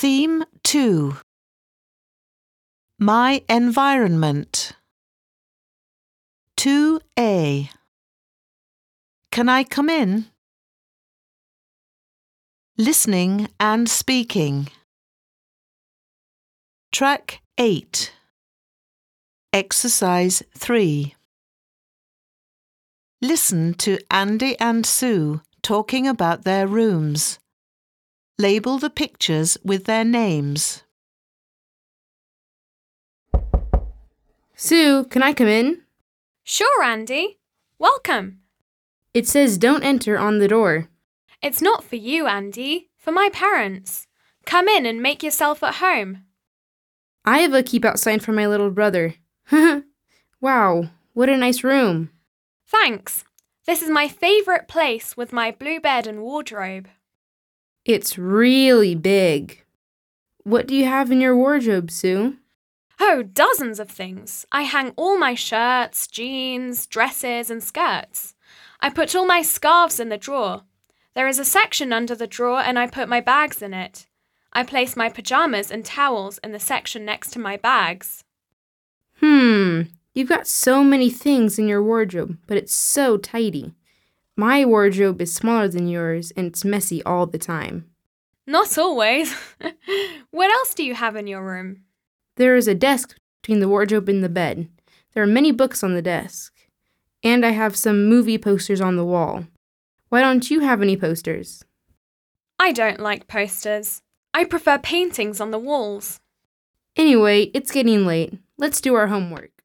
Theme 2 My Environment 2A Can I come in? Listening and speaking. Track 8 Exercise 3 Listen to Andy and Sue talking about their rooms. Label the pictures with their names. Sue, can I come in? Sure, Andy. Welcome. It says don't enter on the door. It's not for you, Andy, for my parents. Come in and make yourself at home. I have a keep out sign for my little brother. wow, what a nice room. Thanks. This is my favourite place with my blue bed and wardrobe. It's really big. What do you have in your wardrobe, Sue? Oh, dozens of things. I hang all my shirts, jeans, dresses, and skirts. I put all my scarves in the drawer. There is a section under the drawer, and I put my bags in it. I place my pajamas and towels in the section next to my bags. Hmm, you've got so many things in your wardrobe, but it's so tidy. My wardrobe is smaller than yours, and it's messy all the time. Not always. what else do you have in your room? There is a desk between the wardrobe and the bed. There are many books on the desk. And I have some movie posters on the wall. Why don't you have any posters? I don't like posters. I prefer paintings on the walls. Anyway, it's getting late. Let's do our homework.